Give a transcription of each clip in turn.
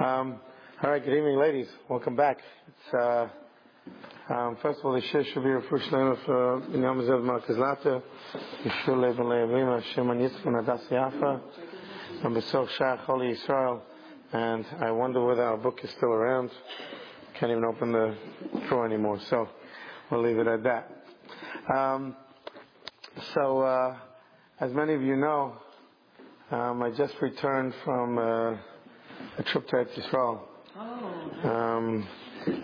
Um, all right, good evening, ladies. Welcome back. Uh, um, first of all, the Shir should be a first name of Binyam Zev Marcus Later, Yeshua Levin Leavim, Hashem Anitzvah, Nadas Yafa, and Besok Shach, Holy Israel. And I wonder whether our book is still around. Can't even open the drawer anymore, so we'll leave it at that. Um, so, uh, as many of you know, um, I just returned from uh, a trip to Eretz Yisrael. Oh. Um,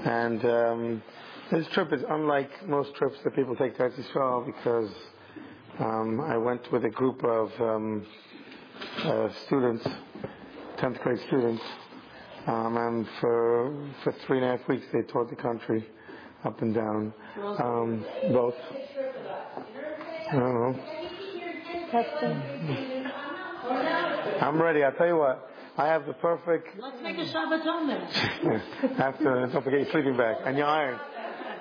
and um, this trip is unlike most trips that people take to Eretz Yisrael because um, I went with a group of um, uh, students, 10th grade students, um, and for for three and a half weeks they toured the country up and down, um, both. I don't know. I'm ready. I'll tell you what. I have the perfect. Let's make a Shabbaton then. After, don't forget your sleeping bag and your iron.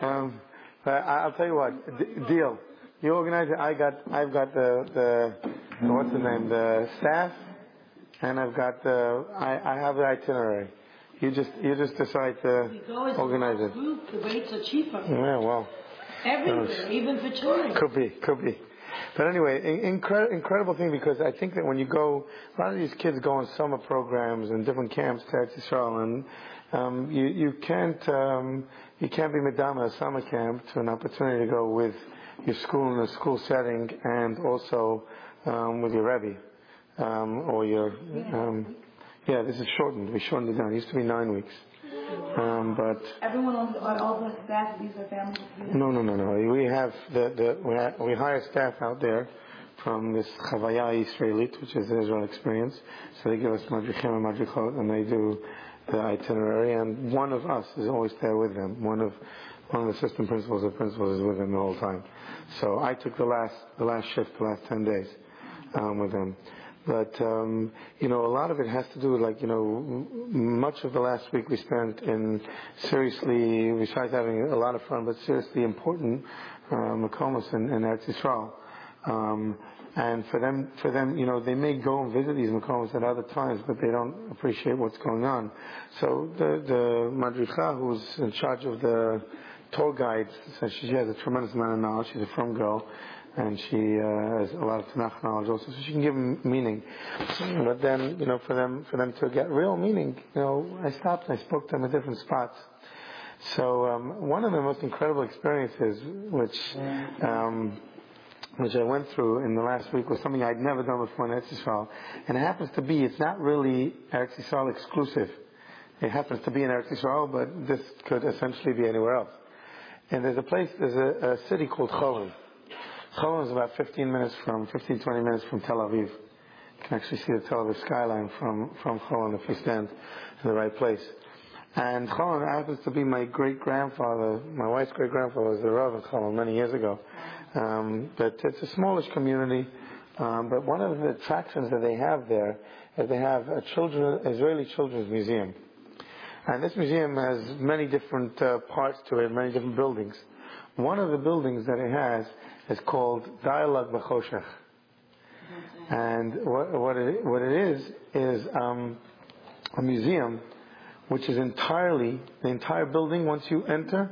Um, I'll tell you what. D- deal. You organize it. I got. I've got the the what's the name? The staff, and I've got the. I, I have the itinerary. You just you just decide to organize it. group, the rates are cheaper. Yeah. Well. Everywhere, even for touring. Could be, could be. But anyway, incre- incredible thing because I think that when you go, a lot of these kids go on summer programs and different camps to Eretz Yisrael, and um, you you can't um, you can't be madama a summer camp to an opportunity to go with your school in a school setting and also um, with your rebbe um, or your um, yeah. This is shortened. We shortened it down. It used to be nine weeks, um, but Everyone on, on all the staff, these are families. no, no, no, no. We have the, the we, ha we hire staff out there from this Chavaya Israelit, which is the Israel experience. So they give us madrichim and madrichot, and they do the itinerary. And one of us is always there with them. One of one of the assistant principals or principals is with them the whole time. So I took the last the last shift, the last ten days um, with them. But um, you know, a lot of it has to do with like you know, much of the last week we spent in seriously, besides having a lot of fun, but seriously important uh, makomas in, in Eretz Yisrael. Um, and for them, for them, you know, they may go and visit these makomas at other times, but they don't appreciate what's going on. So the the madricha, who's in charge of the tour guides, so she has a tremendous amount of knowledge. She's a from girl and she uh, has a lot of Tanakh knowledge also, so she can give them meaning. But then, you know, for them for them to get real meaning, you know, I stopped and I spoke to them at different spots. So um, one of the most incredible experiences, which um, which I went through in the last week, was something I'd never done before in Eretz Yisrael, and it happens to be it's not really Eretz Yisrael exclusive. It happens to be in Eretz Yisrael, but this could essentially be anywhere else. And there's a place, there's a, a city called Cholon. Cholon is about 15 minutes from, 15, 20 minutes from Tel Aviv. You can actually see the Tel Aviv skyline from, from Cholon if you stand in the right place. And Cholon happens to be my great grandfather, my wife's great grandfather was the Rav in Cholon many years ago. Um, but it's a smallish community. Um, but one of the attractions that they have there is they have a children, Israeli Children's Museum. And this museum has many different uh, parts to it, many different buildings. One of the buildings that it has is called Dialogue B'Choshech. And what, what, it, what it is, is um, a museum which is entirely, the entire building, once you enter,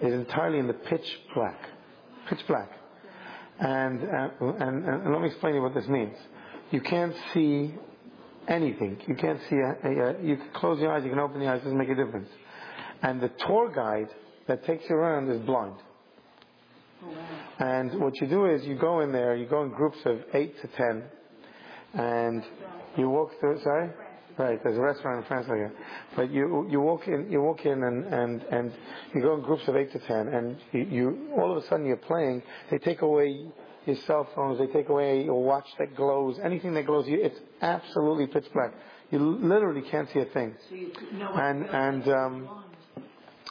is entirely in the pitch black. Pitch black. And, uh, and, and let me explain you what this means. You can't see anything. You can't see, a, a, a, you can close your eyes, you can open your eyes, it doesn't make a difference. And the tour guide that takes you around is blind. And what you do is you go in there, you go in groups of eight to ten, and you walk through. Sorry, right? There's a restaurant in France like that. But you you walk in, you walk in, and and and you go in groups of eight to ten, and you, you all of a sudden you're playing. They take away your cell phones. They take away your watch that glows. Anything that glows, you, it's absolutely pitch black. You literally can't see a thing. So you what And and um,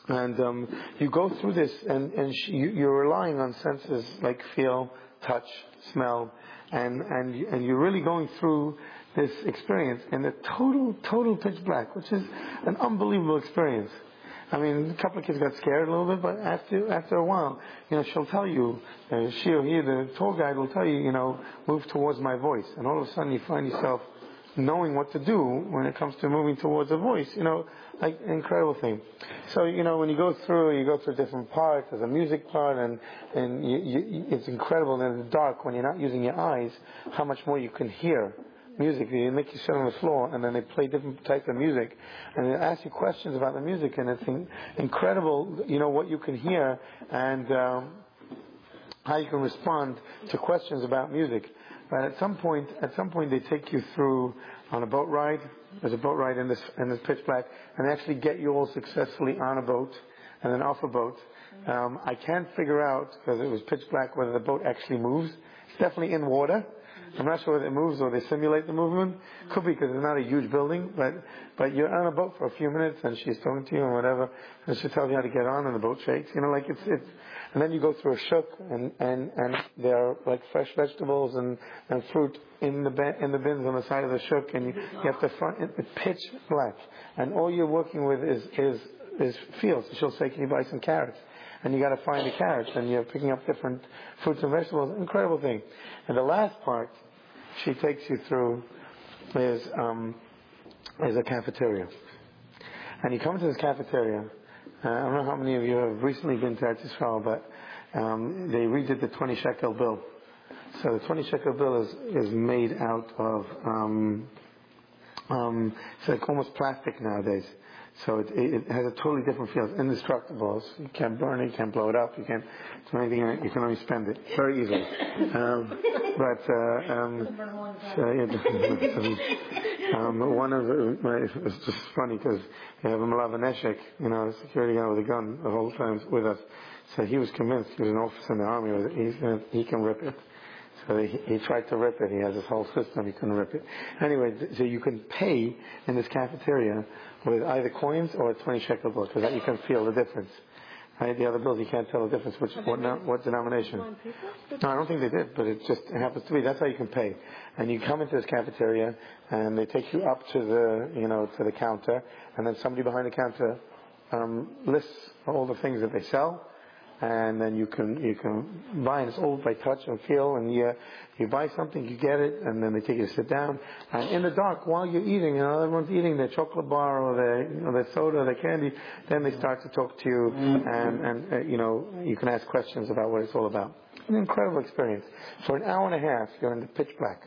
and um, you go through this, and, and sh- you, you're relying on senses like feel, touch, smell, and and and you're really going through this experience in the total total pitch black, which is an unbelievable experience. I mean, a couple of kids got scared a little bit, but after after a while, you know, she'll tell you, uh, she or he, the tour guide will tell you, you know, move towards my voice, and all of a sudden you find yourself knowing what to do when it comes to moving towards a voice. You know, like incredible thing. So you know, when you go through, you go through different parts. There's a music part, and and you, you, it's incredible in the dark when you're not using your eyes, how much more you can hear music. You make you sit on the floor, and then they play different types of music, and they ask you questions about the music, and it's in, incredible. You know what you can hear, and um, how you can respond to questions about music. But at some point, at some point, they take you through on a boat ride. There's a boat ride in this in this pitch black, and they actually get you all successfully on a boat and then off a boat. Um, I can't figure out because it was pitch black whether the boat actually moves. It's definitely in water. I'm not sure whether it moves or they simulate the movement. Could be because it's not a huge building, but but you're on a boat for a few minutes and she's talking to you and whatever, and she tells you how to get on and the boat shakes. You know, like it's it's and then you go through a shuk, and, and, and there are like fresh vegetables and, and fruit in the, bin, in the bins on the side of the shuk, and you, you have to front, it's pitch black. And all you're working with is, is, is fields. She'll say, can you buy some carrots? And you gotta find the carrots, and you're picking up different fruits and vegetables. Incredible thing. And the last part she takes you through is, um, is a cafeteria. And you come into this cafeteria, uh, I don't know how many of you have recently been to Eretz Yisrael, but um, they redid the 20 shekel bill. So the 20 shekel bill is, is made out of, um, um, it's like almost plastic nowadays. So it, it, has a totally different feel. It's indestructible. You can't burn it, you can't blow it up, you can't do anything in it. You can only spend it very easily. Um, but uh, um, so, yeah, um, one of the, it's just funny because you have a Malavaneshek, you know, a security guy with a gun the whole time with us. So he was convinced he was an officer in the army. He's gonna, he can rip it. So he, he, tried to rip it. He has his whole system. He couldn't rip it. Anyway, so you can pay in this cafeteria with either coins or a 20 shekel bill because you can feel the difference. Right? The other bills, you can't tell the difference which what, no, what denomination. No, I don't think they did, but it just it happens to be. That's how you can pay. And you come into this cafeteria, and they take you up to the you know to the counter, and then somebody behind the counter um, lists all the things that they sell and then you can you can buy and it's all by touch and feel and you you buy something you get it and then they take you to sit down. And in the dark while you're eating you know everyone's eating their chocolate bar or their you know, their soda their candy then they start to talk to you and and uh, you know you can ask questions about what it's all about. An incredible experience. For an hour and a half you're in the pitch black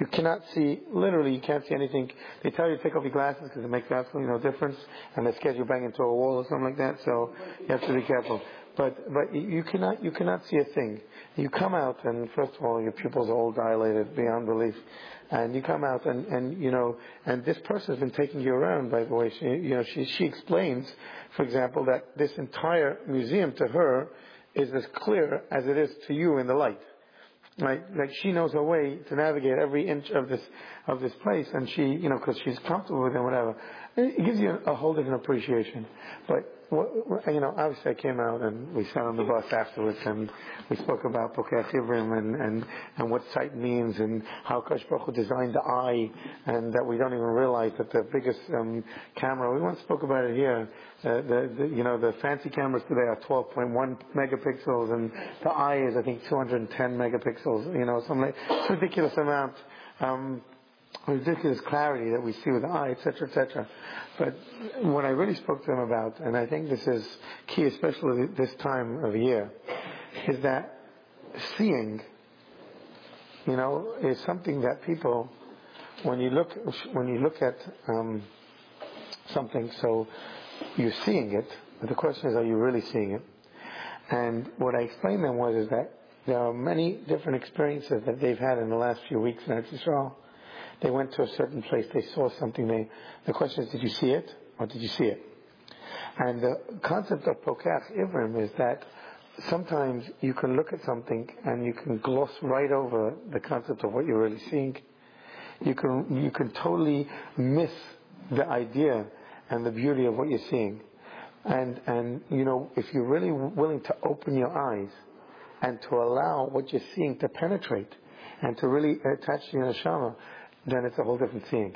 you cannot see literally you can't see anything they tell you to take off your glasses because it makes absolutely no difference and they scare you bang into a wall or something like that so you have to be careful but but you cannot you cannot see a thing. You come out and first of all your pupils are all dilated beyond belief, and you come out and and you know and this person has been taking you around. By the way, she you know she she explains, for example, that this entire museum to her is as clear as it is to you in the light. Right, like she knows her way to navigate every inch of this of this place, and she, you know, because she's comfortable with it, whatever. It gives you a whole different appreciation. But you know, obviously I came out and we sat on the bus afterwards and we spoke about Pokeach Ivrim and, and, and what sight means and how Kosh Baruch designed the eye and that we don't even realize that the biggest um, camera, we once spoke about it here, uh, the, the, you know, the fancy cameras today are 12.1 megapixels and the eye is I think 210 megapixels, you know, some ridiculous amount. Um, ridiculous clarity that we see with the eye, etc., etc. But what I really spoke to them about, and I think this is key, especially this time of year, is that seeing, you know, is something that people, when you look, when you look at um, something, so you're seeing it, but the question is, are you really seeing it? And what I explained to them was is that there are many different experiences that they've had in the last few weeks in Israel they went to a certain place, they saw something, they, the question is, did you see it or did you see it? And the concept of Pokeach Ivrim is that sometimes you can look at something and you can gloss right over the concept of what you're really seeing. You can, you can totally miss the idea and the beauty of what you're seeing. And, and, you know, if you're really willing to open your eyes and to allow what you're seeing to penetrate and to really attach to your neshama, then it's a whole different thing.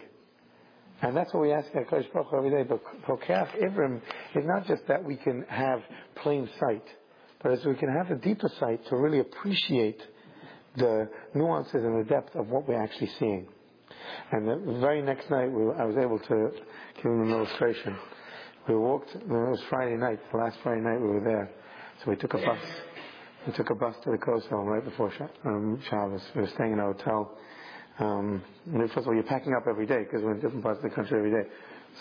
And that's what we ask HaKadosh Baruch every day. But Pokeach Ivrim is not just that we can have plain sight, but as we can have a deeper sight to really appreciate the nuances and the depth of what we're actually seeing. And the very next night, we, I was able to give him an illustration. We walked, it was Friday night, the last Friday night we were there. So we took a bus. We took a bus to the Kosel right before um, Shabbos. We were staying in a hotel. Um, first of all, you're packing up every day because we're in different parts of the country every day.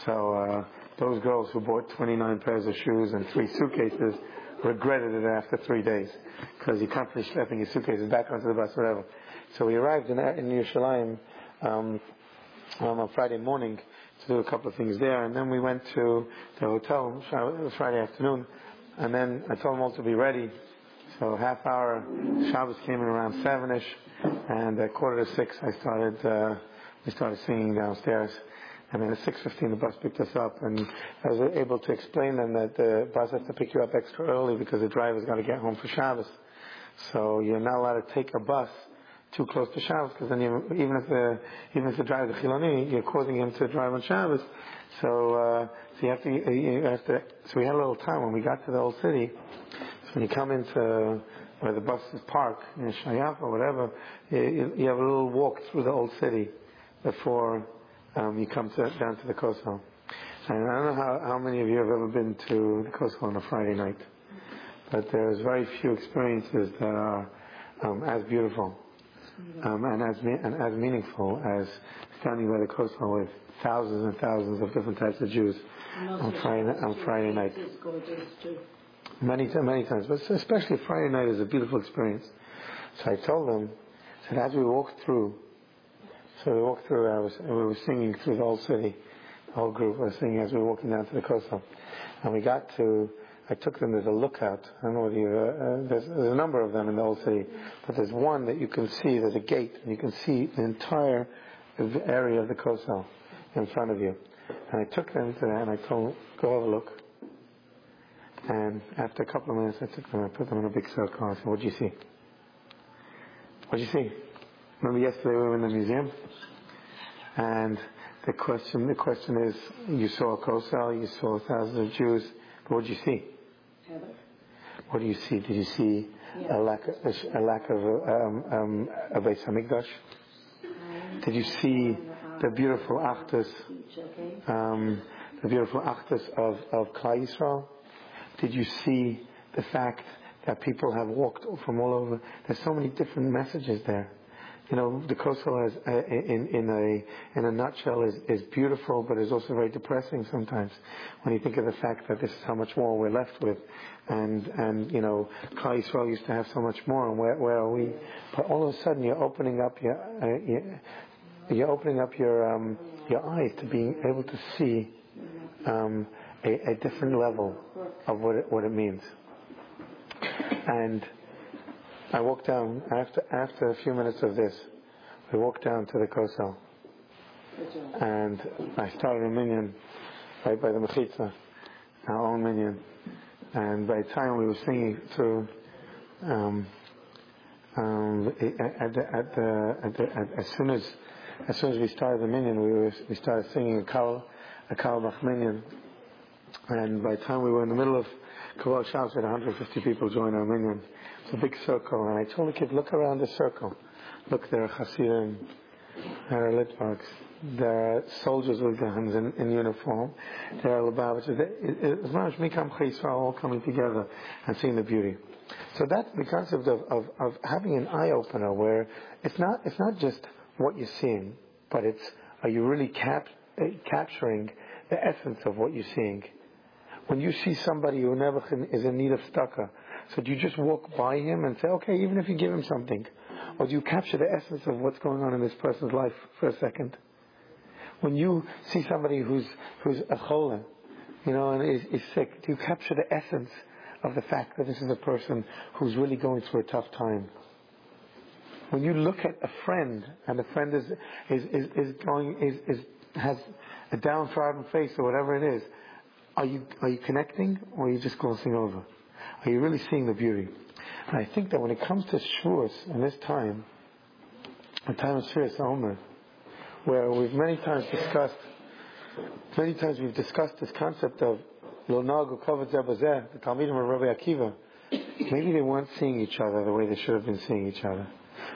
So uh, those girls who bought 29 pairs of shoes and three suitcases regretted it after three days because you can't finish schlepping your suitcases back onto the bus, whatever. So we arrived in, in Yerushalayim um, on Friday morning to do a couple of things there, and then we went to the hotel Friday afternoon, and then I told them all to be ready. So half hour Shabbos came in around sevenish, and at quarter to six I started uh, we started singing downstairs. And then at 6.15 the bus picked us up and I was able to explain them that the bus has to pick you up extra early because the driver's got to get home for Shabbos. So you're not allowed to take a bus too close to Shabbos because then you, even if the even if the driver the Chiloni, you're causing him to drive on Shabbos. So uh, so you have to you have to. So we had a little time when we got to the old city. So when you come into where the bus is parked in Shayaf or whatever, you, you have a little walk through the old city before um, you come to, down to the Kosel. And I don't know how, how many of you have ever been to the Kosel on a Friday night, but there's very few experiences that are um, as beautiful um, and as and as meaningful as standing by the Kosel with thousands and thousands of different types of Jews on Friday on Friday night. Many many times, but especially Friday night is a beautiful experience. So I told them that as we walked through, so we walked through. I was we were singing through the whole city, the whole group was singing as we were walking down to the Kosel, and we got to I took them as a lookout. I don't know whether you, uh, uh, there's, there's, a number of them in the old city, but there's one that you can see, there's a gate, and you can see the entire area of the Kosel in front of you. And I took them to that and I told go have a look. And after a couple of minutes, I took them, I put them in a big circle, I said, what do you see? What do you see? Remember yesterday we were in the museum? And the question, the question is, you saw a Kosel, you saw thousands of Jews, but what did you see? What do you see? Did you see yeah. a lack of, a lack of um, um, a Beis Hamikdash? Did you see the beautiful achdus, um, the beautiful achdus of of Klal Yisrael? Did you see the fact that people have walked from all over? There's so many different messages there. You know, the Kosel is, uh, in, in a in a nutshell is, is beautiful, but is also very depressing sometimes. When you think of the fact that this is how much more we're left with, and and you know, Klal Yisrael used to have so much more, and where where are we? But all of a sudden, you're opening up your uh, you're opening up your um, your eyes to being able to see um, a, a different level of what it, what it means, and I walked down after after a few minutes of this. We walked down to the Kosel, and I started a minyan right by the mechitza, our own minyan. And by the time we were singing through, um, um, at, the, at, the, at, the, as soon as as soon as we started the minyan, we were, we started singing a kal a kal minyan. And by the time we were in the middle of Kabbalas Shabbos, we had 150 people join our minyan. It's a big circle, and I told the kid, look around the circle. Look, there are Hasidim, there are Litvaks, there are soldiers with guns in, in uniform, there are Lubavitchers. As much Mikam are all coming together and seeing the beauty. So that's the concept of, of, of having an eye opener where it's not, it's not just what you're seeing, but it's are you really cap, uh, capturing the essence of what you're seeing? When you see somebody who never is in need of tzedakah, so do you just walk by him and say, okay, even if you give him something? Or do you capture the essence of what's going on in this person's life for a second? When you see somebody who's, who's a chola, you know, and is, is sick, do you capture the essence of the fact that this is a person who's really going through a tough time? When you look at a friend and the friend is, is, is, is going, is, is, has a downtrodden face or whatever it is, are you, are you connecting or are you just glossing over? Are you really seeing the beauty? And I think that when it comes to Shavuos in this time, a time of Sfiras Omer, where we've many times discussed, many times we've discussed this concept of Lonagu Kavod Zebazeh, the Talmidim of Rabbi Akiva. Maybe they weren't seeing each other the way they should have been seeing each other.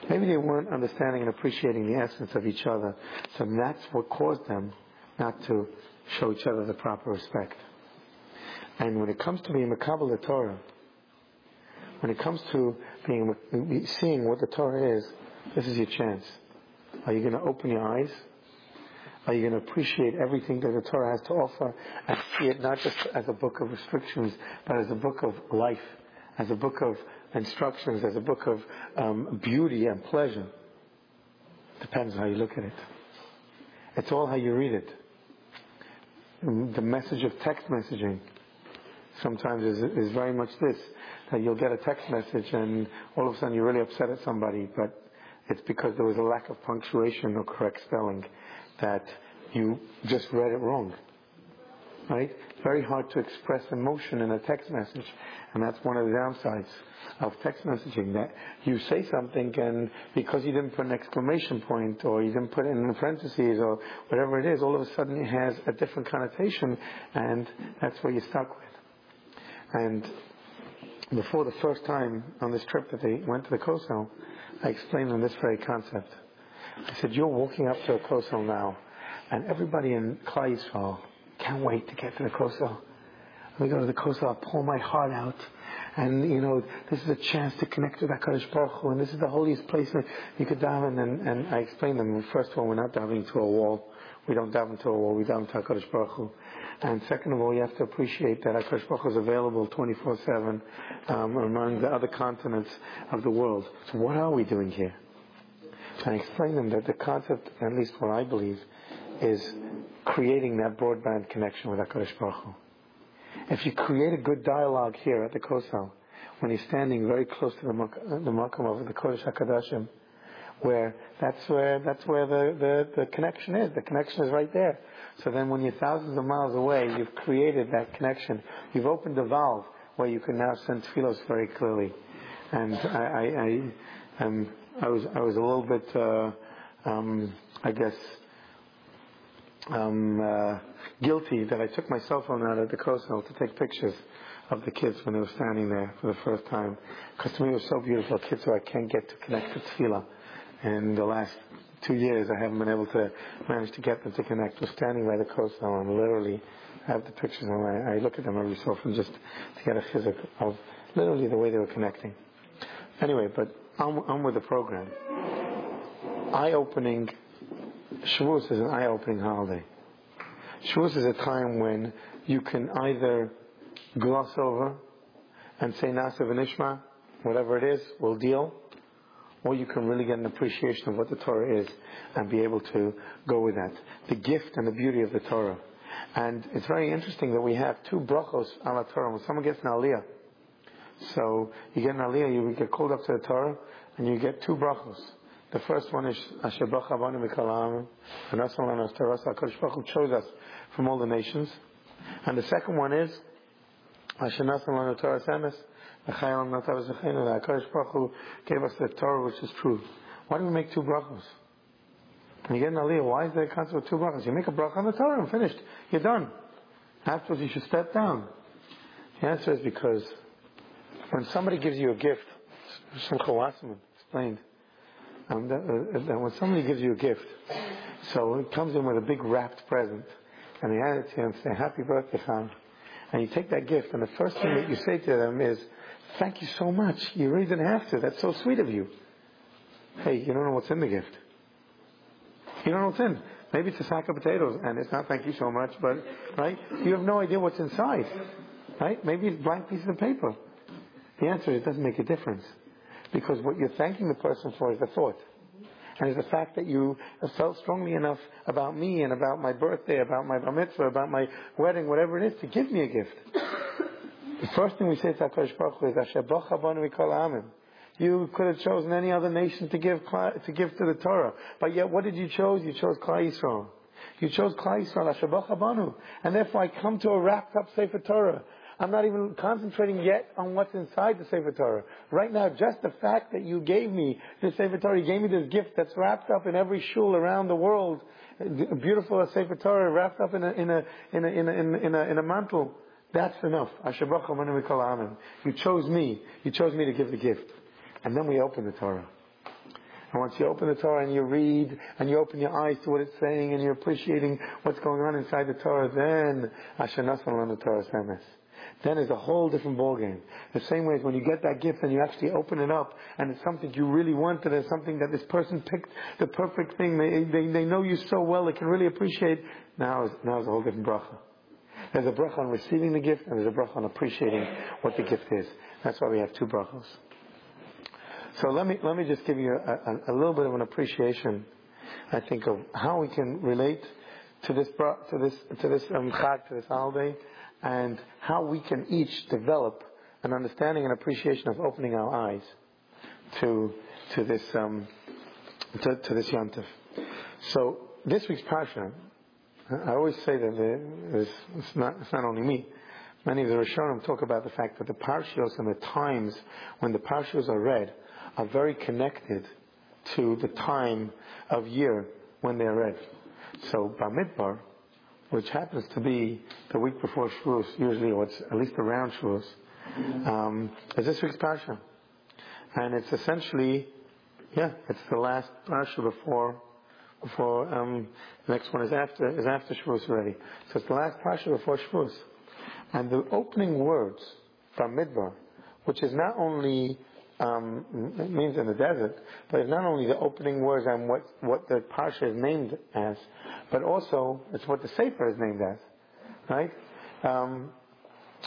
Maybe they weren't understanding and appreciating the essence of each other. So that's what caused them not to show each other the proper respect. And when it comes to being Makabal the Torah, when it comes to being seeing what the Torah is, this is your chance. Are you going to open your eyes? Are you going to appreciate everything that the Torah has to offer and see it not just as a book of restrictions, but as a book of life, as a book of instructions, as a book of um, beauty and pleasure? Depends how you look at it. It's all how you read it. The message of text messaging sometimes is, is very much this that you'll get a text message and all of a sudden you're really upset at somebody, but it's because there was a lack of punctuation or correct spelling that you just read it wrong. Right? Very hard to express emotion in a text message, and that's one of the downsides of text messaging that you say something and because you didn't put an exclamation point or you didn't put it in parentheses or whatever it is, all of a sudden it has a different connotation and that's where you're stuck with. And before the first time on this trip that they went to the Kosel, I explained them this very concept. I said, you're walking up to a Kosel now, and everybody in Yisrael can't wait to get to the Kosel. We go to the Kosel, I pull my heart out, and you know, this is a chance to connect with HaKadosh Baruch Hu, and this is the holiest place that you could daven, and, and I explained them, first of all, we're not davening to a wall. We don't daven to a wall, we daven to HaKadosh Baruch Hu. And second of all, you have to appreciate that HaKadosh Baruch is available 24-7 um, among the other continents of the world. So what are we doing here? And I explain them that the concept, at least what I believe, is creating that broadband connection with HaKadosh Baruch. If you create a good dialogue here at the Kosel, when you're standing very close to the, the Makam of the Kodesh HaKadashim, where that's where that's where the, the, the connection is. The connection is right there. So then when you're thousands of miles away, you've created that connection. You've opened a valve where you can now send tefillos very clearly. And I, I, I, um, I was, I was a little bit, uh, um, I guess, um, uh, guilty that I took my cell phone out of the Kosel to take pictures of the kids when they were standing there for the first time. Because to me it was so beautiful, kids who I can't get to connect to tefillah. And the last two years I haven't been able to manage to get them to connect. We're standing by the coast now and literally have the pictures and I, I look at them every so often just to get a physical of literally the way they were connecting. Anyway, but I'm, I'm with the program. Eye-opening, Shavuos is an eye-opening holiday. Shavuos is a time when you can either gloss over and say Na'aseh V'nishma, whatever it is, we'll deal, or you can really get an appreciation of what the Torah is and be able to go with that. The gift and the beauty of the Torah. And it's very interesting that we have two brachos ala Torah. When someone gets an aliyah, so you get an aliyah, you get called up to the Torah, and you get two brachos. The first one is Asher Baruch Abanu Mikal and that's one is Torah HaKadosh Baruch chose us from all the nations. And the second one is Asher Nasan Lanu Torah Semes the HaKadosh Baruch Hu gave us the Torah which is true. Why do we make two brachos? When you get an aliyah, why is there a concept of two brachos? You make a bracha on the Torah and finished. You're done. Afterwards you should step down. The answer is because when somebody gives you a gift, Simcha Wasserman explained, um, that, uh, when somebody gives you a gift, so it comes in with a big wrapped present, and they hand it to you and say, Happy birthday, Khan. And you take that gift, and the first thing that you say to them is, Thank you so much. You really didn't have to. That's so sweet of you. Hey, you don't know what's in the gift. You don't know what's in. Maybe it's a sack of potatoes and it's not thank you so much, but, right? You have no idea what's inside. Right? Maybe it's blank pieces of paper. The answer is it doesn't make a difference. Because what you're thanking the person for is the thought. And it's the fact that you felt strongly enough about me and about my birthday, about my bar mitzvah, about my wedding, whatever it is, to give me a gift. The first thing we say to HaKadosh Baruch Hu is, Asher call Amim. You could have chosen any other nation to give to give to the Torah, but yet what did you choose? You chose Klal Yisrael. You chose Klal Yisrael, Asher Banu, and therefore I come to a wrapped up Sefer Torah. I'm not even concentrating yet on what's inside the Sefer Torah. Right now, just the fact that you gave me this Sefer Torah, you gave me this gift that's wrapped up in every shul around the world, a beautiful Sefer Torah wrapped up in a in a in a in a, in a, in a mantle. That's enough. You chose me. You chose me to give the gift. And then we open the Torah. And once you open the Torah and you read and you open your eyes to what it's saying and you're appreciating what's going on inside the Torah, then Asher Nasan the Torah Semes. Then it's a whole different ballgame. The same way as when you get that gift and you actually open it up and it's something you really wanted, it's something that this person picked the perfect thing. They, they, they know you so well, they can really appreciate. Now, is, now it's a whole different bracha. There's a bracha on receiving the gift and there's a bracha on appreciating what the gift is. That's why we have two brachos. So let me, let me just give you a, a, a little bit of an appreciation, I think, of how we can relate to this, to this, to this um, chag, to this holiday, and how we can each develop an understanding and appreciation of opening our eyes to, to this, um, to, to this yontif. So this week's parsha, I always say that it's not, it's not only me. Many of the Rishonim talk about the fact that the parshios and the times when the parshios are read are very connected to the time of year when they're read. So Bamidbar, which happens to be the week before Shavuos, usually, or it's at least around Shavuos, um, is this week's parsha, and it's essentially, yeah, it's the last parsha before before um, the next one is after is after Shavuos already. So it's the last parsha before Shavuos, and the opening words from Midbar, which is not only um, it means in the desert, but it's not only the opening words and what, what the parsha is named as, but also it's what the sefer is named as, right? Um,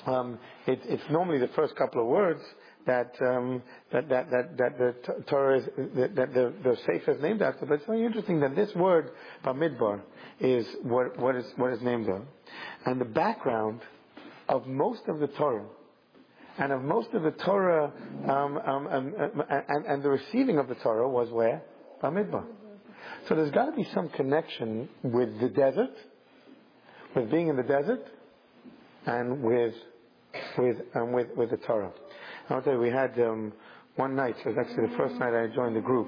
um, it, it's normally the first couple of words that um, that, that, that, that the Torah is, that, that the, the sefer is named after. But it's very interesting that this word Bamidbar is what, what is what is named there, and the background of most of the Torah and of most of the Torah um, um, um, and, and, the receiving of the Torah was where? Bamidbar. So there's got to be some connection with the desert, with being in the desert, and with with um, with with the Torah. I'll tell you, we had um, one night. It was actually the first night I joined the group.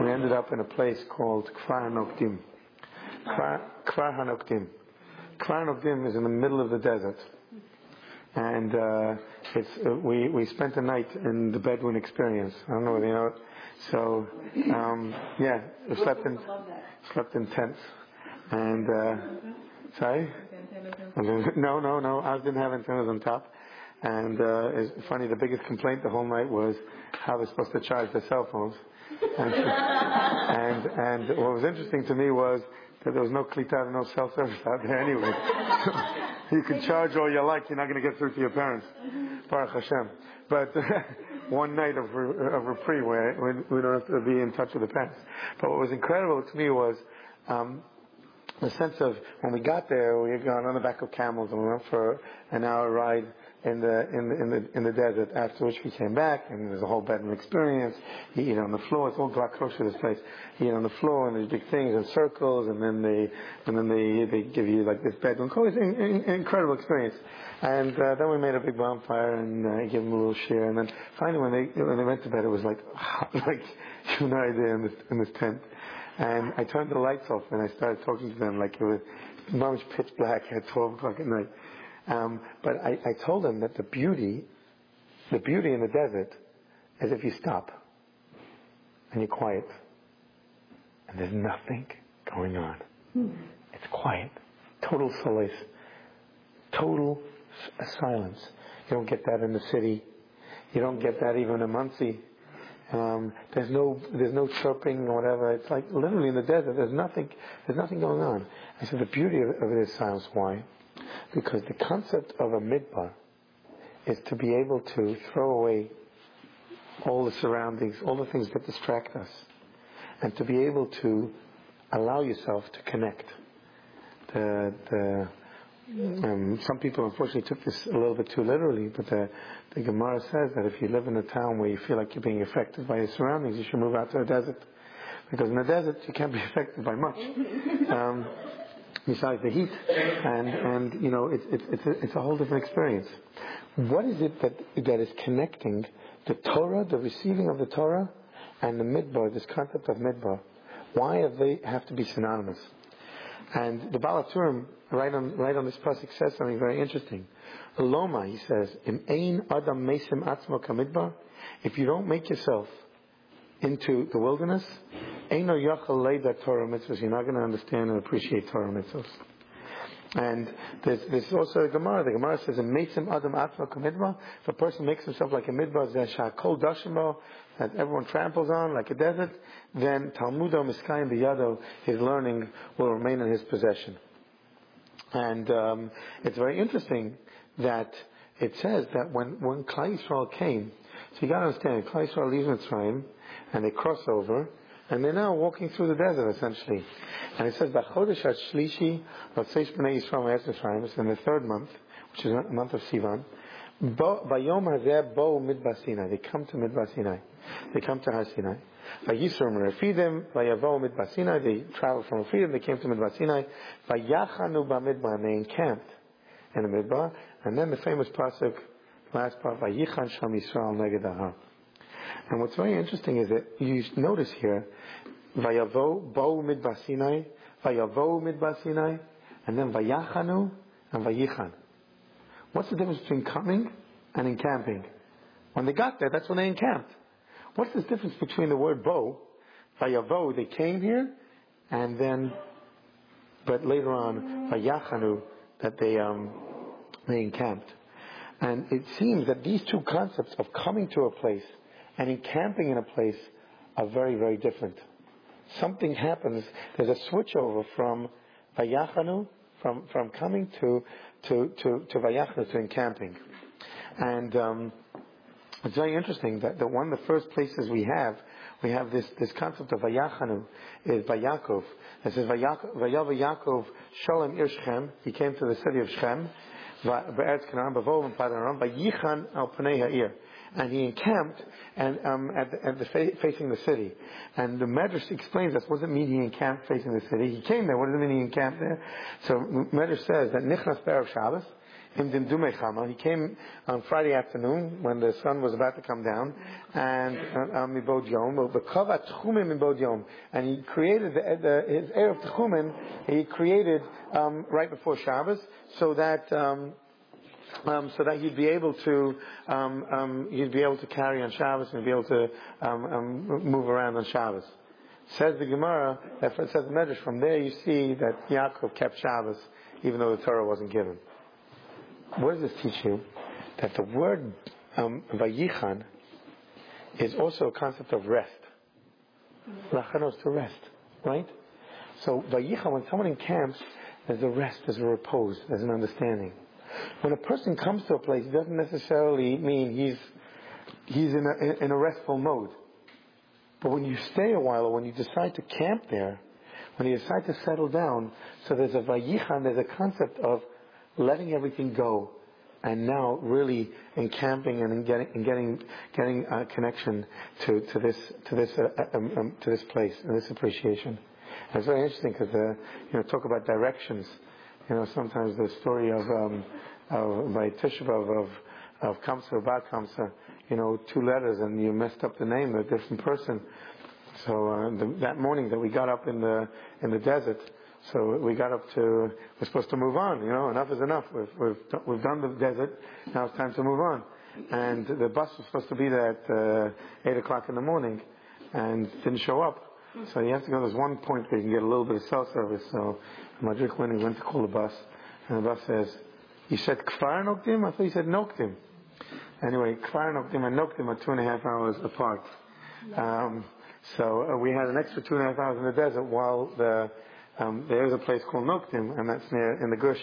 We ended up in a place called Kfar Hanokdim. Kfar Hanokdim. Kfar Hanokdim is in the middle of the desert and uh, it's uh, we we spent the night in the Bedouin experience. I don't know whether you know it. So um, yeah, we slept in slept in tents, and uh, sorry. No, no, no. Ours didn't have antennas on top. And uh, it's funny, the biggest complaint the whole night was how they're supposed to charge their cell phones. And, and, and what was interesting to me was that there was no klita, no cell service out there anyway. you can charge all you like, you're not going to get through to your parents. Baruch Hashem. But one night of, of reprieve where we don't have to be in touch with the parents. But what was incredible to me was um, the sense of when we got there, we had gone on the back of camels and we went for an hour ride in the in the in the in the desert. After which we came back, and there's a whole Bedouin experience. You eat on the floor. It's all glakosha this place. You eat on the floor, and there's big things in circles, and then they and then they they give you like this bedroom. It's an, an incredible experience. And uh, then we made a big bonfire and uh, gave them a little share. And then finally, when they when they went to bed, it was like like you no idea in this in this tent. And I turned the lights off and I started talking to them like it was much pitch black at 12 o'clock at night. Um, but I, I told them that the beauty, the beauty in the desert is if you stop and you're quiet and there's nothing going on. Hmm. It's quiet. Total solace. Total silence. You don't get that in the city. You don't get that even in Monsey. Um, there's no there's no chirping or whatever. It's like literally in the desert. There's nothing there's nothing going on. I said the beauty of, of it is silence. Why? Because the concept of a midbar is to be able to throw away all the surroundings, all the things that distract us, and to be able to allow yourself to connect. The, the, um, some people unfortunately took this a little bit too literally, but the, the Gemara says that if you live in a town where you feel like you're being affected by your surroundings, you should move out to a desert. Because in the desert, you can't be affected by much. Um, besides the heat, and and you know it's it's it's a, it's a whole different experience. What is it that that is connecting the Torah, the receiving of the Torah, and the midbar? This concept of midbar. Why do they have to be synonymous? And the Baal HaTurim, right on right on this pasuk says something very interesting. Loma, he says, "Im ein adam mesim atzmo kamidbar." If you don't make yourself into the wilderness, You're not going to understand and appreciate Torah mitzvahs. And there's, there's also a Gemara. The Gemara says, "Meitzim Adam Atma Kamidma." If a person makes himself like a midbar, Shakol Dashimo, that everyone tramples on like a desert, then Talmudo Miskayim Biyado, his learning will remain in his possession. And um, it's very interesting that it says that when when Klal Yisrael came, so you got to understand, Klal Yisrael leaves Mitzrayim and they cross over, and they're now walking through the desert essentially. And it says, "B'chodesh Shlishi Ratzeish Bnei Yisrael Mitzrayim." In the third month, which is the month of Sivan. Bayom Hazeh Bo Midbar Sinai. They come to Midbar Sinai. They come to Har Sinai. Vayisrum Refidim, Vayavo Midbar Sinai. They traveled from Refidim. They came to Midbar Sinai. Vayachanu Bamidbar. They encamped in the Midbar. And then the famous pasuk, last part, Vayichan Sham Yisrael Neged. And what's very interesting is that you notice here, Vayavo Bo Midbar Sinai, Vayavo Midbar Sinai, and then Vayachanu and Vayichan. What's the difference between coming and encamping? When they got there, that's when they encamped. What's the difference between the word bo, vayavo, they came here, and then, but later on, vayachanu, that they, um, they encamped. And it seems that these two concepts of coming to a place and encamping in a place are very, very different. Something happens, there's a switchover from vayachanu, from, from coming to, to, to, to vayachanu, to encamping. And, um, it's very interesting that, that one of the first places we have, we have this, this concept of Vayachanu, is Vayakov. It says Vayava Yaakov Shalom Ir Shechem. He came to the city of Shechem. Be'eretz Canaan, Bavov and Padaram, Vayichan al Pnei Ha'ir. And he encamped and um, at the, at the fa- facing the city. And the Medrash explains us. What does it mean he encamped facing the city? He came there. What does it mean he encamped there? So Medrash says that Nichnas Be'er Shabbos, he came on Friday afternoon when the sun was about to come down, and uh, um, and he created the, the, his eruv techumin. He created um, right before Shabbos, so that. Um, um, so that you'd be able to um, um, you'd be able to carry on Shabbos and be able to um, um, move around on Shabbos. Says the Gemara, that says the Medrash. From there, you see that Yaakov kept Shabbos even though the Torah wasn't given. What does this teach you? That the word um, vayichan is also a concept of rest. Lachanos to rest, right? So vayichan, when someone encamps, there's a rest, there's a repose, there's an understanding. When a person comes to a place, it doesn't necessarily mean he's he's in a, in a restful mode. But when you stay a while, or when you decide to camp there, when you decide to settle down, so there's a vayichan, there's a concept of letting everything go and now really encamping and getting and getting getting a connection to, to this to this uh, um, um, to this place and this appreciation. And it's very interesting because uh, you know talk about directions. You know sometimes the story of um, of by Tisha B'Av of of Kamsa or Bar Kamsa, you know two letters and you messed up the name of a different person. So uh, the, that morning that we got up in the in the desert, so we got up to, we're supposed to move on, you know, enough is enough. We've, we've, we've done the desert, now it's time to move on. And the bus was supposed to be there at uh, 8 o'clock in the morning and didn't show up. So you have to go, there's one point where you can get a little bit of cell service. So Madrich went, he went to call the bus, and the bus says, you said Kfar Nokdim? I thought you said Nokdim. Anyway, Kfar Nokdim and Nokdim are two and a half hours apart. Um, so uh, we had an extra two and a half hours in the desert while the um, there is a place called Nokdim, and that's near in the Gush.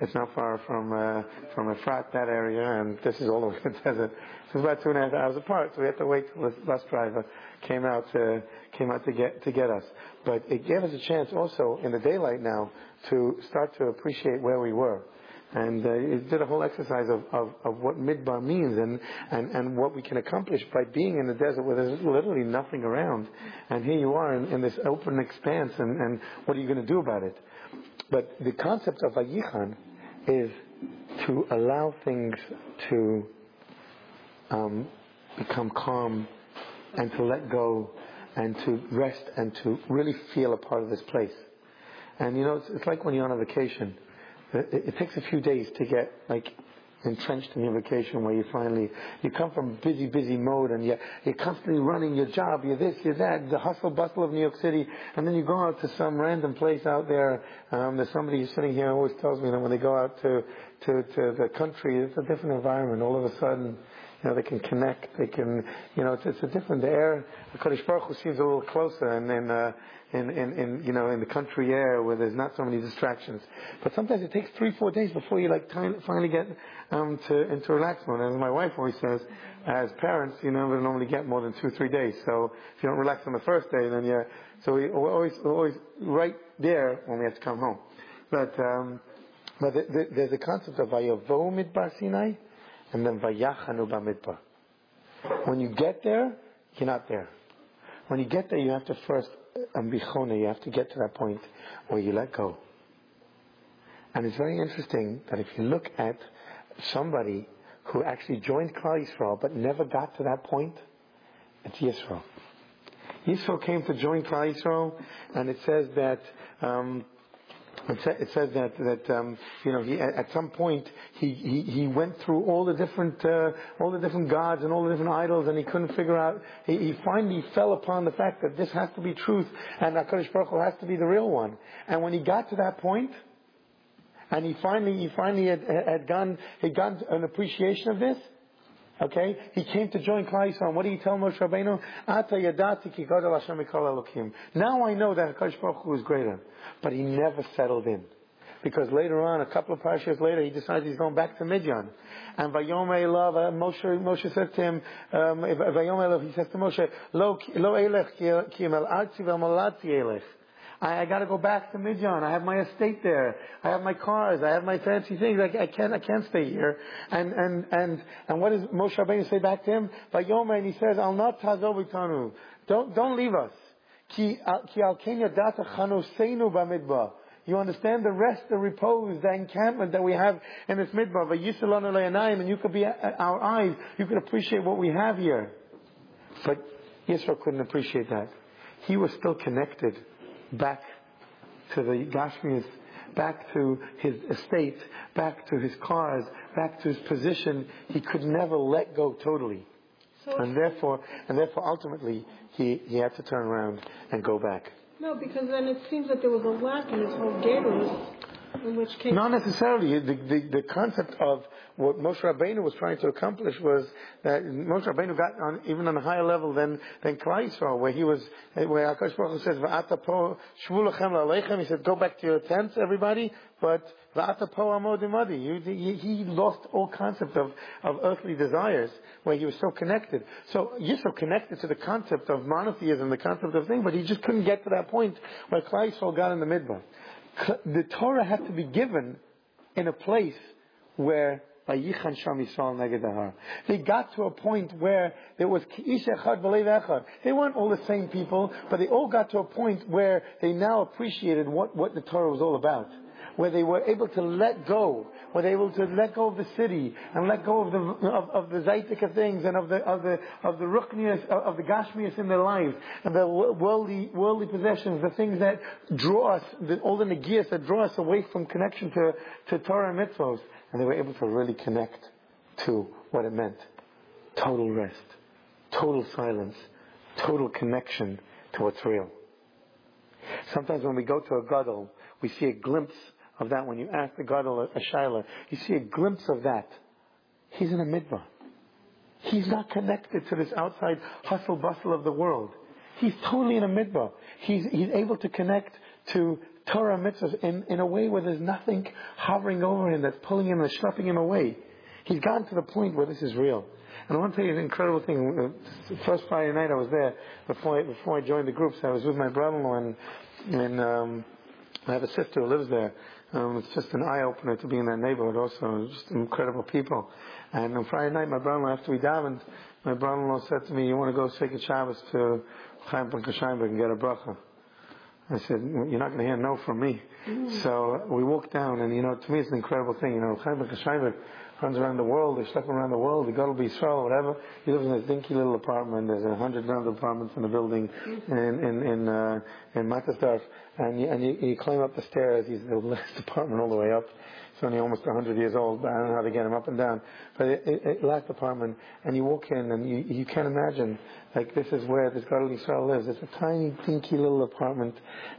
It's not far from uh, from Efrat, that area, and this is all over the desert. So it's about two and a half hours apart. So we had to wait till the bus driver came out to came out to get to get us. But it gave us a chance also in the daylight now to start to appreciate where we were. And uh, it did a whole exercise of, of, of what midbar means and, and, and what we can accomplish by being in the desert where there's literally nothing around. And here you are in, in this open expanse, and, and what are you going to do about it? But the concept of Vayichan is to allow things to um, become calm and to let go and to rest and to really feel a part of this place. And you know, it's, it's like when you're on a vacation it, it takes a few days to get like entrenched in your vacation where you finally, you come from busy, busy mode and you're, you're constantly running your job, you're this, you're that, the hustle bustle of New York City, and then you go out to some random place out there, um, there's somebody who's sitting here always tells me that when they go out to, to, to the country, it's a different environment. All of a sudden, you know, they can connect, they can, you know, it's, it's a different, the air, Kodesh Baruch Hu seems a little closer and then, uh, in, in, in, you know, in the country air where there's not so many distractions. But sometimes it takes three, four days before you like t- finally get um, to into relax mode. And as my wife always says, as parents, you never normally get more than two, three days. So if you don't relax on the first day, then yeah. So we we're always we're always right there when we have to come home. But um, but the, the, there's a concept of vayavo midbar Sinai, and then vayachanu bamidbar. When you get there, you're not there. When you get there, you have to first ambichona, you have to get to that point where you let go. And it's very interesting that if you look at somebody who actually joined Klal Yisrael but never got to that point, it's Yisro. Yisro came to join Klal Yisrael, and it says that um, it, sa- it says that that um, you know he at some point he, he, he went through all the different uh, all the different gods and all the different idols and he couldn't figure out. He, he finally fell upon the fact that this has to be truth and Hakadosh Baruch Hu has to be the real one. And when he got to that point, and he finally he finally had, had gone he got an appreciation of this. Okay, he came to join Klal Yisrael. What did he tell Moshe Rabbeinu? Ata yadati ki gadol. Now I know that Hakadosh Baruch Hu is greater, but he never settled in. Because later on, a couple of parashas later, he decides he's going back to Midian. And Vayom Elav, uh, Moshe, Moshe says to him, um, Vayom Elav, he says to Moshe, Lo, lo elech ki el v'malati elech. I, I got to go back to Midian. I have my estate there. I have my cars. I have my fancy things. I, I can't. I can't stay here. And and and and what does Moshe Rabbeinu say back to him? Vayomer, and he says, "I'll not tazovitanu. Don't don't leave us. Ki al kenya data chanuseinu b'midbar." You understand the rest, the repose, the encampment that we have in this midbar. And you could be uh, uh, our eyes. You could appreciate what we have here. But Yisro couldn't appreciate that. He was still connected back to the Gashmias, back to his estate, back to his cars, back to his position. He could never let go totally. So, And therefore, and therefore ultimately, he, he had to turn around and go back. no, because then it seems that there was a lack in his whole geirus, in which case. Not necessarily. The, the, the concept of what Moshe Rabbeinu was trying to accomplish was that Moshe Rabbeinu got on even on a higher level than than Klal Yisrael, where he was, where Hakadosh Baruch says, "Va'ata po shvu lachem la'aleichem." He said, "Go back to your tents, everybody." But va'ata po amod imadi. He, he lost all concept of of earthly desires, where he was so connected. So you're so connected to the concept of monotheism, the concept of thing, but he just couldn't get to that point where Klal Yisrael got in the midbar. The Torah had to be given in a place where. They got to a point where there was. They weren't all the same people, but they all got to a point where they now appreciated what, what the Torah was all about. Where they were able to let go, were they were able to let go of the city and let go of the of, of the zaitika things and of the of the of the ruknias of, the gashmias in their lives and the worldly worldly possessions, the things that draw us, the, all the nagias that draw us away from connection to to Torah and mitzvos, and they were able to really connect to what it meant: total rest, total silence, total connection to what's real. Sometimes when we go to a gadol, we see a glimpse of that. When you ask the gadol a, shaila, you see a glimpse of that. He's in a midbar. He's not connected to this outside hustle bustle of the world. He's totally in a midbar. He's, he's able to connect to Torah mitzvahs in, in a way where there's nothing hovering over him that's pulling him and schlepping him away. He's gotten to the point where this is real. And I want to tell you an incredible thing. First Friday night I was there before I, before I joined the groups. I was with my brother-in-law and, and um, I have a sister who lives there. Um, it's just an eye opener to be in that neighborhood. Also, just incredible people. And on Friday night, my brother-in-law, after we davened, my brother-in-law said to me, "You want to go take a Shabbos to Chaim Pinchas Scheinberg and get a bracha?" I said, "You're not going to hear no from me." So we walked down, and you know, to me, it's an incredible thing. You know, Chaim Pinchas Scheinberg runs around the world. They schlepp around the world. They go to be Israel, whatever. He lives in this dinky little apartment. There's a hundred rental apartments in the building in in in uh, in Mattersdorf, and you, and you, you climb up the stairs. He's the last apartment all the way up. It's only almost 100 years old, but I don't know how to get him up and down. But it, it, it last apartment, and you walk in, and you, you can't imagine, like this is where this Gadol Yisrael lives. It's a tiny, dinky little apartment,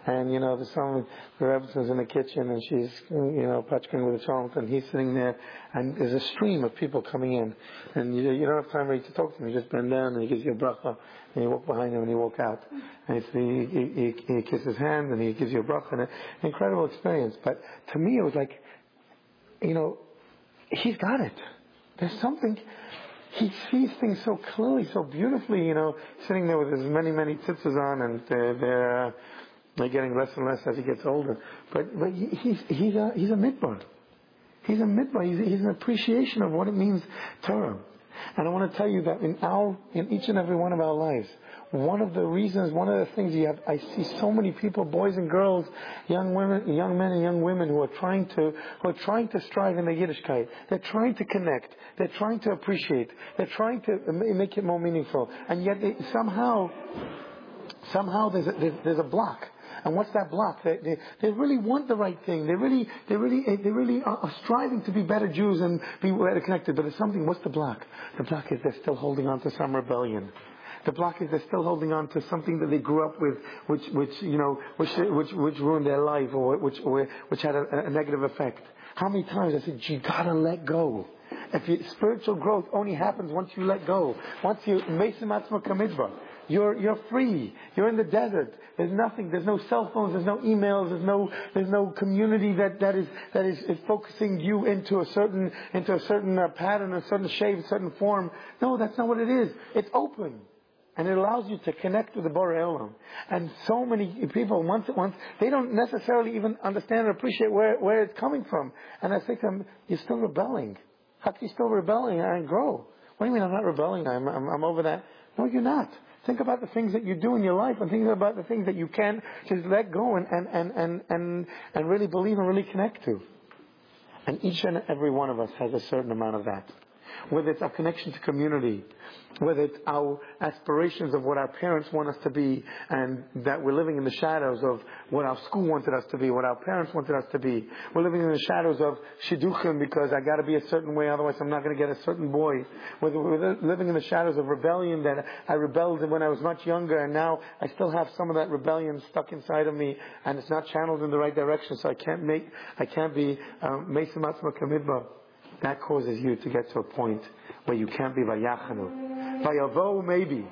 and you know, there's some the Rebbe's in the kitchen, and she's you know patching with a child, and he's sitting there, and there's a stream of people coming in, and you, you don't have time really to talk to him. You just bend down, and he gives you a bracha, and you walk behind him, and you walk out, and he, he, he, he kisses his hand, and he gives you a bracha, and an incredible experience. But to me, it was like you know, he's got it. There's something, he sees things so clearly, so beautifully, you know, sitting there with his many, many tzitzis on and they're, they're, uh, they're getting less and less as he gets older. But, but he's, he's a, he's a midbar. He's a midbar. He's, he's an appreciation of what it means Torah. And I want to tell you that in our, in each and every one of our lives, one of the reasons, one of the things you have, I see so many people, boys and girls, young women, young men and young women who are trying to, who are trying to strive in the Yiddishkeit. They're trying to connect. They're trying to appreciate. They're trying to make it more meaningful. And yet they, somehow, somehow there's a, there's, there's a block. And what's that block? They, they, they, really want the right thing. They really, they really, they really are striving to be better Jews and be better connected. But there's something. What's the block? The block is they're still holding on to some rebellion. The block is they're still holding on to something that they grew up with, which, which you know, which, which, which ruined their life or which, or, which had a, a negative effect. How many times I said, you gotta let go. If you, spiritual growth only happens once you let go. Once you, you're, you're free. You're in the desert. There's nothing. There's no cell phones. There's no emails. There's no, there's no community that, that is, that is, is focusing you into a certain, into a certain uh, pattern, a certain shape, a certain form. No, that's not what it is. It's open. And it allows you to connect with the Borei Olam. And so many people, once, once, they don't necessarily even understand or appreciate where, where it's coming from. And I say to them, you're still rebelling. How can you still rebelling and grow? What do you mean I'm not rebelling? I'm, I'm, I'm over that. No, you're not. Think about the things that you do in your life and think about the things that you can just let go and, and, and, and, and, and really believe and really connect to. And each and every one of us has a certain amount of that whether it's our connection to community, whether it's our aspirations of what our parents want us to be, and that we're living in the shadows of what our school wanted us to be, what our parents wanted us to be. We're living in the shadows of shidduchim because I got to be a certain way, otherwise I'm not going to get a certain boy. Whether we're living in the shadows of rebellion that I rebelled when I was much younger, and now I still have some of that rebellion stuck inside of me, and it's not channeled in the right direction, so I can't make, I can't be um, Mesa Kamidba that causes you to get to a point where you can't be vayachanu. Vayavo maybe.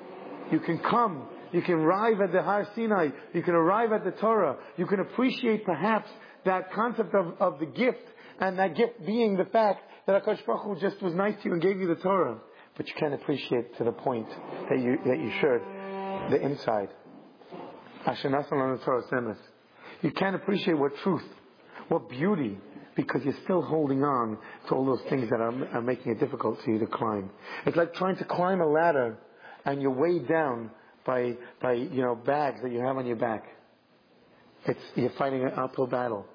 You can come, you can arrive at the Har Sinai, you can arrive at the Torah, you can appreciate perhaps that concept of, of the gift, and that gift being the fact that HaKadosh Baruch Hu just was nice to you and gave you the Torah. But you can't appreciate to the point that you, that you should, the inside. You can't appreciate what truth, what beauty, because you're still holding on to all those things that are, are making it difficult for you to climb. It's like trying to climb a ladder and you're weighed down by, by, you know, bags that you have on your back. It's, you're fighting an uphill battle.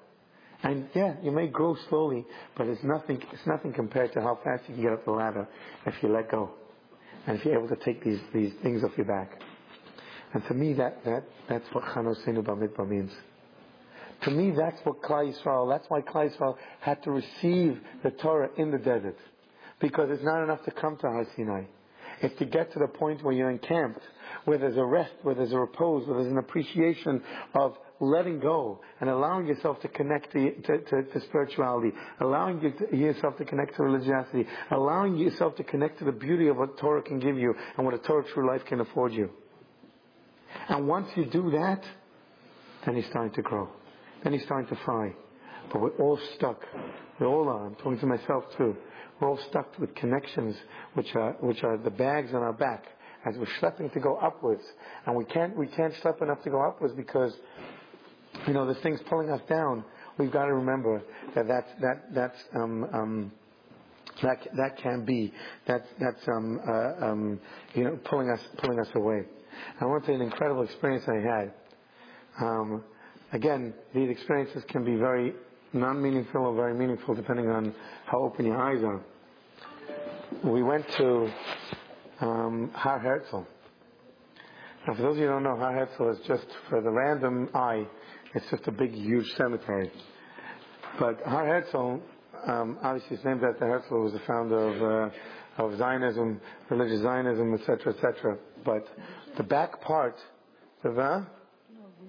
And yeah, you may grow slowly, but it's nothing, it's nothing compared to how fast you can get up the ladder if you let go. And if you're able to take these, these things off your back. And to me, that, that, that's what Chanosenu Bamidbar means. To me, that's what Klal Yisrael, that's why Klal Yisrael had to receive the Torah in the desert. Because it's not enough to come to Har Sinai. It's to get to the point where you're encamped, where there's a rest, where there's a repose, where there's an appreciation of letting go and allowing yourself to connect to, to, to, to spirituality, allowing you to, yourself to connect to religiosity, allowing yourself to connect to the beauty of what Torah can give you and what a Torah true life can afford you. And once you do that, then you're starting to grow. Then he's starting to fry. But we're all stuck. We all are. I'm talking to myself too. We're all stuck with connections which are, which are the bags on our back as we're schlepping to go upwards. And we can't, we can't schlep enough to go upwards because, you know, the thing's pulling us down. We've got to remember that that's, that, that's, um, um, that, that can be, that's, that's, um, uh, um, you know, pulling us, pulling us away. I want to you an incredible experience I had. Um, Again, these experiences can be very non-meaningful or very meaningful depending on how open your eyes are. We went to um, Har Herzl. Now, for those of you who don't know, Har Herzl is just, for the random eye, it's just a big, huge cemetery. But Har Herzl, um, obviously it's named after Herzl, who was the founder of, uh, of Zionism, religious Zionism, etc., etc. But the back part, the uh,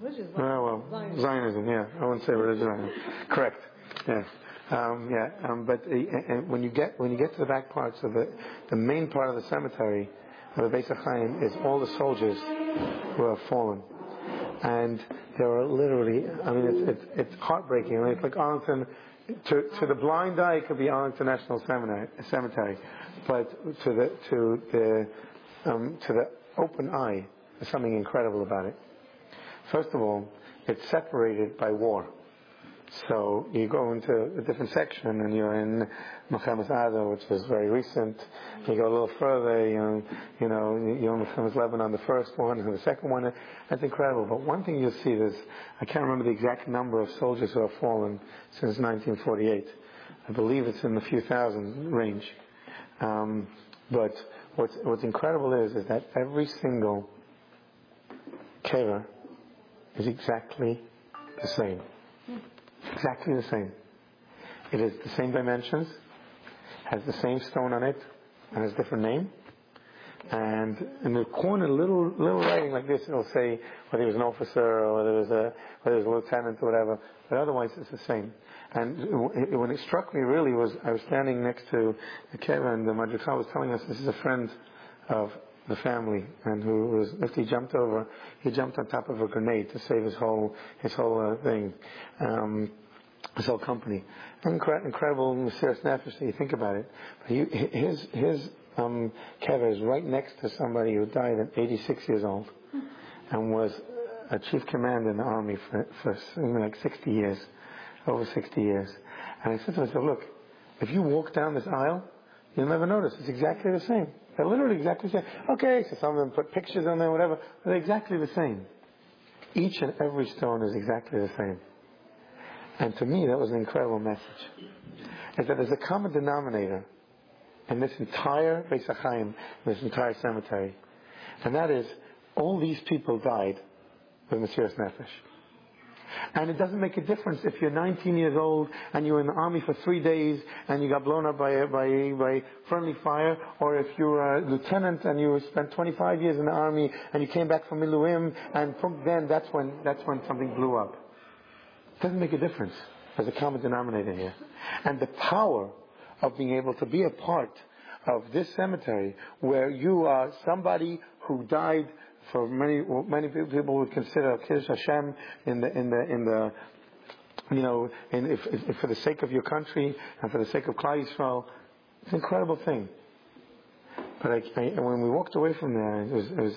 Religious. Oh, well, Zionism. Zionism, yeah. I wouldn't say religion. Correct. Yeah. Um, yeah. Um, but uh, and when you get when you get to the back part, so the the main part of the cemetery of the Beis Chaim is all the soldiers who have fallen, and there are literally. I mean, it's it's, it's heartbreaking. I mean, it's like Arlington. To, to the blind eye, it could be Arlington National Cemetery, cemetery, but to the to the um, to the open eye, there's something incredible about it. First of all, it's separated by war. So you go into a different section and you're in Milchemes Ada, which is very recent. You go a little further, you, you know, you're in Milchemes Lebanon, the first one and the second one. That's incredible. But one thing you'll see is, I can't remember the exact number of soldiers who have fallen since 1948. I believe it's in the few thousand range. Um, but what's, what's incredible is, is that every single kever is exactly the same. Exactly the same. It is the same dimensions, has the same stone on it, and has a different name. And in the corner, little little writing like this, it'll say whether he was an officer or whether it was a whether it was a lieutenant or whatever. But otherwise, it's the same. And it, when it struck me, really was I was standing next to and the Madrika was telling us this is a friend of the family, and who was if he jumped over, he jumped on top of a grenade to save his whole his whole uh, thing, um, his whole company. Incre- incredible, Mesiras Nefesh. You think about it. But he, his his um, kever is right next to somebody who died at 86 years old, and was a chief commander in the army for for like 60 years, over 60 years. And I said to myself, look, if you walk down this aisle, you'll never notice. It's exactly the same. They're literally exactly the same. Okay, so some of them put pictures on there, whatever, they're exactly the same. Each and every stone is exactly the same. And to me, that was an incredible message. Is that there's a common denominator in this entire Beis HaChaim, this entire cemetery. And that is, all these people died with Mesiras Nefesh. And it doesn't make a difference if you're 19 years old and you were in the army for three days and you got blown up by, by, by friendly fire, or if you're a lieutenant and you spent 25 years in the army and you came back from Miluim and from then that's when, that's when something blew up. It doesn't make a difference. There's a common denominator here. And the power of being able to be a part of this cemetery where you are somebody who died for many many people would consider Kiddush Hashem in the in the in the you know in, if, if for the sake of your country and for the sake of Klal Yisrael, it's an incredible thing. But I, I, when we walked away from there, it was, it was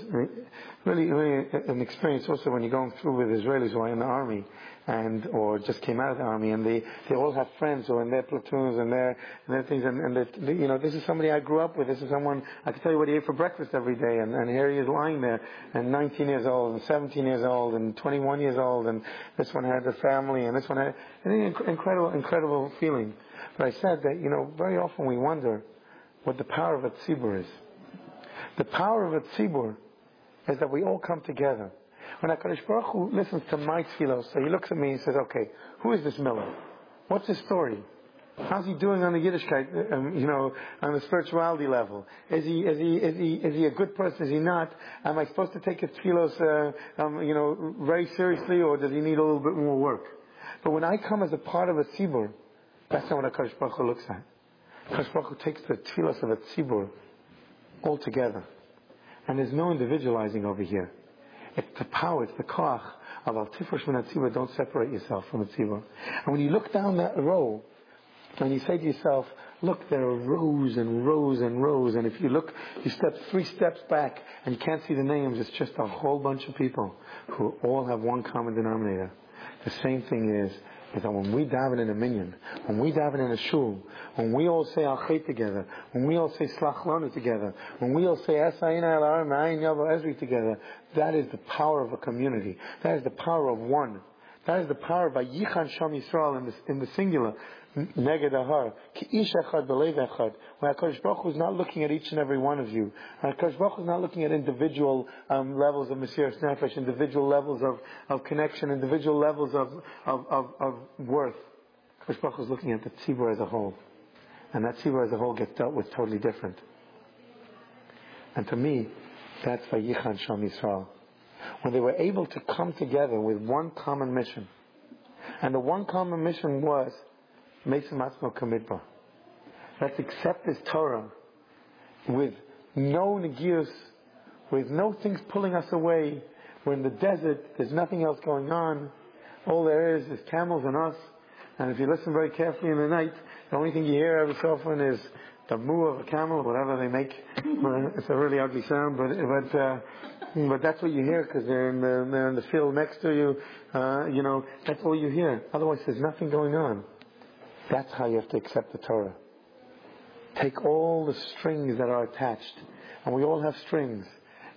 really, really an experience also when you're going through with Israelis who are in the army and or just came out of the army and they, they all have friends are in their platoons and their and their things and, and they, you know this is somebody I grew up with. This is someone I can tell you what he ate for breakfast every day and, and here he is lying there and 19 years old and 17 years old and 21 years old and this one had a family and this one had an incredible incredible feeling. But I said that you know very often we wonder what the power of a tzibur is. The power of a tzibur is that we all come together. When HaKadosh Baruch Hu listens to my tefillah, so he looks at me and says, okay, who is this Miller? What's his story? How's he doing on the Yiddishkeit, um, you know, on the spirituality level? Is he, is he, is he, is he a good person? Is he not? Am I supposed to take his tefillos, uh, um, you know, very seriously, or does he need a little bit more work? But when I come as a part of a tzibur, that's not what HaKadosh Baruch Hu looks at. HaKadosh Baruch Hu takes the tefillos of a tzibur all together. And there's no individualizing over here. It's the power, it's the koach of al tifrosh min tzibur. Don't separate yourself from tzibur. And when you look down that row, and you say to yourself, look, there are rows and rows and rows, and if you look, you step three steps back and you can't see the names, it's just a whole bunch of people who all have one common denominator. The same thing is is that when we daven in a minyan, when we daven in a shul, when we all say Achet together, when we all say Slach Lanu together, when we all say Esayina El Arim Ayin Yavo Ezri together, that is the power of a community. That is the power of one. That is the power Vayichan Sham Yisrael in the, in the singular. Neged Ahar, Ki Ish Echad Belev Echad, where HaKadosh Baruch Hu is not looking at each and every one of you. HaKadosh Baruch Hu is not looking at individual um, levels of Mesiras Nefesh, individual levels of, of connection, individual levels of, of, of, of worth. HaKadosh Baruch Hu is looking at the tzibur as a whole. And that tzibur as a whole gets dealt with totally different. And to me, that's Vayichan Sham Yisrael. When they were able to come together with one common mission. And the one common mission was Mesa Matzmo Kamidba. Let's accept this Torah with no negius, with no things pulling us away. We're in the desert, there's nothing else going on. All there is is camels and us. And if you listen very carefully in the night, the only thing you hear every so often is the moo of a camel, whatever they make. it's a really ugly sound, but but uh, but that's what you hear because they're in the they're in the field next to you. Uh, you know, that's all you hear. Otherwise, there's nothing going on. That's how you have to accept the Torah. Take all the strings that are attached, and we all have strings.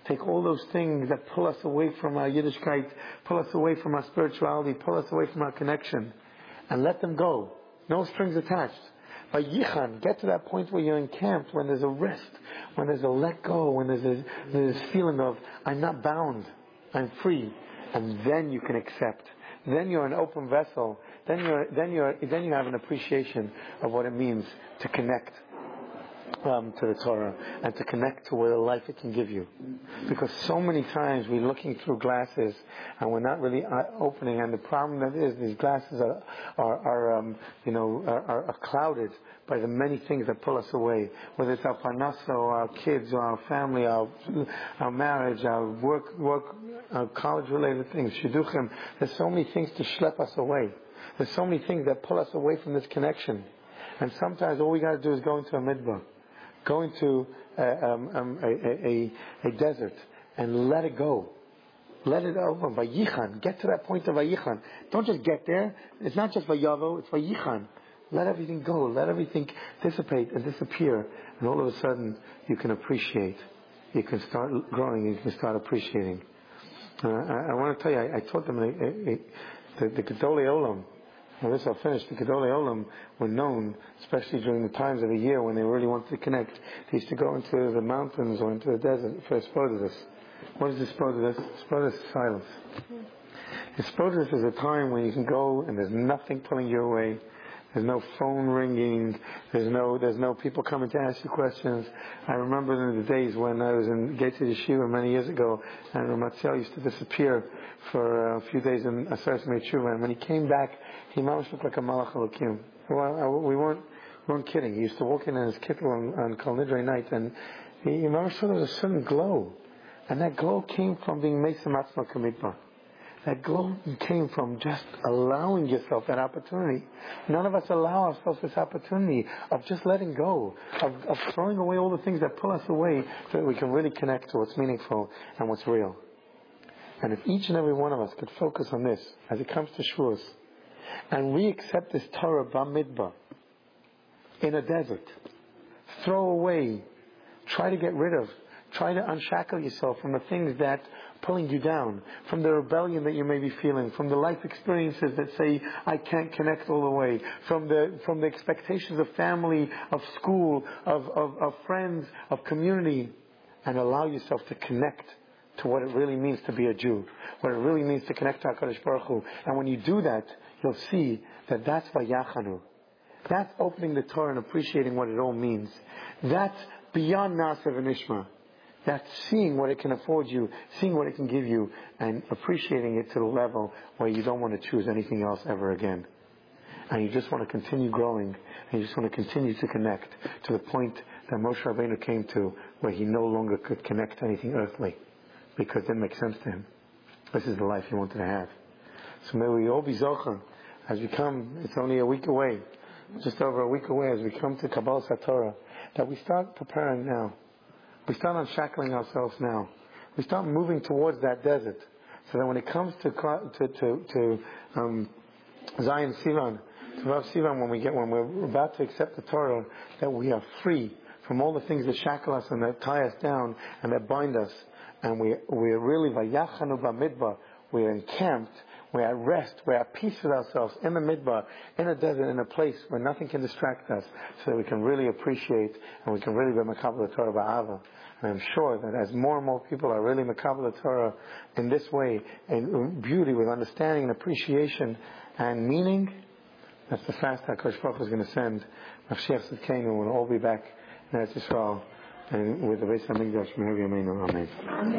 Take all those things that pull us away from our Yiddishkeit, pull us away from our spirituality, pull us away from our connection, and let them go. No strings attached. Vayichan, get to that point where you're encamped, when there's a rest, when there's a let go, when there's a, there's this feeling of, I'm not bound, I'm free. And then you can accept. Then you're an open vessel. Then you're, then you're, then you have an appreciation of what it means to connect um, to the Torah and to connect to what a life it can give you. Because so many times we're looking through glasses and we're not really uh, opening. And the problem that is, these glasses are, are, are um, you know, are, are, clouded by the many things that pull us away. Whether it's our parnasa or our kids or our family, our, our marriage, our work, work, our college-related things, shidduchim. There's so many things to schlep us away. There's so many things that pull us away from this connection. And sometimes all we got to do is go into a midbar go into a, um, um, a, a, a, desert and let it go. Let it over. Vayichan. Get to that point of Vayichan. Don't just get there. It's not just Vayavo, it's Vayichan. Let everything go. Let everything dissipate and disappear. And all of a sudden, you can appreciate. You can start growing. You can start appreciating. Uh, I, I, want to tell you, I, I taught them a, a, the, the Gedolei Olam and this I'll finish. The Gedolei Olam were known, especially during the times of the year when they really wanted to connect. They used to go into the mountains or into the desert for Hisbodedus. What is Hisbodedus? Hisbodedus is silence. Hmm. Hisbodedus is a time when you can go and there's nothing pulling you away. There's no phone ringing. There's no there's no people coming to ask you questions. I remember in the days when I was in Gateshead Yeshiva many years ago, and Ramatziel used to disappear for a few days in Aseres Tshuva, and when he came back, he almost looked like a Malach Elokim. Well, uh, we weren't we weren't kidding. He used to walk in in his kittel on, on Kol Nidre night, and he, he remember saw there was a certain glow, and that glow came from being Mesa Matzma Kamidba. That glow came from just allowing yourself that opportunity. None of us allow ourselves this opportunity of just letting go, of, of throwing away all the things that pull us away so that we can really connect to what's meaningful and what's real. And if each and every one of us could focus on this as it comes to Shavuos, and we accept this Torah Bamidbar in a desert, throw away, try to get rid of, try to unshackle yourself from the things that pulling you down, from the rebellion that you may be feeling, from the life experiences that say, I can't connect all the way, from the, from the expectations of family, of school, of, of, of friends, of community, and allow yourself to connect to what it really means to be a Jew, what it really means to connect to HaKadosh Baruch Hu. And when you do that, you'll see that that's Vayachanu. That's opening the Torah and appreciating what it all means. That's beyond Nasev and. That's seeing what it can afford you, seeing what it can give you, and appreciating it to the level where you don't want to choose anything else ever again. And you just want to continue growing, and you just want to continue to connect to the point that Moshe Rabbeinu came to, where he no longer could connect to anything earthly, because it didn't make sense to him. This is the life he wanted to have. So may we all be zochah as we come. It's only a week away, just over a week away, as we come to Kabbalas Torah, that we start preparing now we start unshackling ourselves now. We start moving towards that desert. So that when it comes to to to, to um, Zion Sivan, to Rav Sivan, when we get when we're about to accept the Torah, that we are free from all the things that shackle us and that tie us down and that bind us, and we we are really. We are encamped we're at rest. We're at peace with ourselves in the midbar, in a desert, in a place where nothing can distract us, so that we can really appreciate and we can really be Makabal Torah Ba'ava. And I'm sure that as more and more people are really Makabal Torah in this way, in beauty, with understanding and appreciation and meaning, That's the fast that Kosh Baruch is going to send. Mashiach Tzidkenu will all be back in Eretz Yisrael and with the Beis Hamikdash. Amen. Amen.